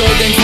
soy